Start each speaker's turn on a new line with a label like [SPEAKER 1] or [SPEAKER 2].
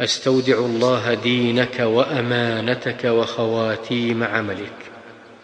[SPEAKER 1] أستودع الله دينك وأمانتك وخواتيم عملك.